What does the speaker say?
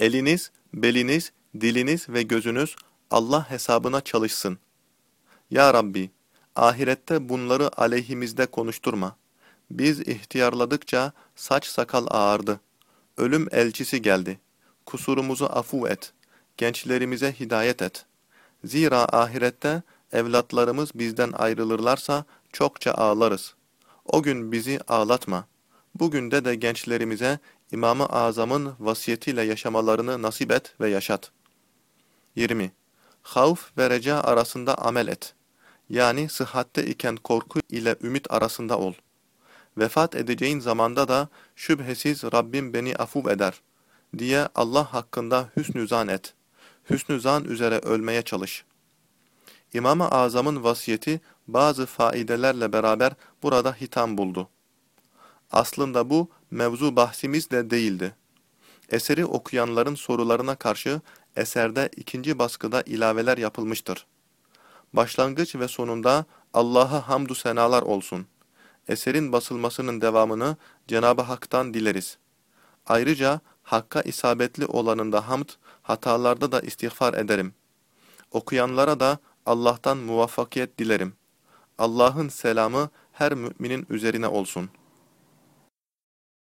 Eliniz, beliniz, diliniz ve gözünüz Allah hesabına çalışsın. Ya Rabbi, ahirette bunları aleyhimizde konuşturma. Biz ihtiyarladıkça saç sakal ağardı. Ölüm elçisi geldi. Kusurumuzu afu et. Gençlerimize hidayet et. Zira ahirette evlatlarımız bizden ayrılırlarsa çokça ağlarız. O gün bizi ağlatma. Bugün de de gençlerimize İmam-ı Azam'ın vasiyetiyle yaşamalarını nasip et ve yaşat. 20. Havf ve reca arasında amel et. Yani sıhhatte iken korku ile ümit arasında ol. Vefat edeceğin zamanda da şüphesiz Rabbim beni afuv eder diye Allah hakkında hüsnü zan et. Hüsnü zan üzere ölmeye çalış. İmam-ı Azam'ın vasiyeti bazı faidelerle beraber burada hitam buldu. Aslında bu mevzu bahsimiz de değildi. Eseri okuyanların sorularına karşı eserde ikinci baskıda ilaveler yapılmıştır. Başlangıç ve sonunda Allah'a hamdü senalar olsun. Eserin basılmasının devamını Cenab-ı Hak'tan dileriz. Ayrıca Hakk'a isabetli olanında hamd, hatalarda da istiğfar ederim. Okuyanlara da Allah'tan muvaffakiyet dilerim. Allah'ın selamı her müminin üzerine olsun.''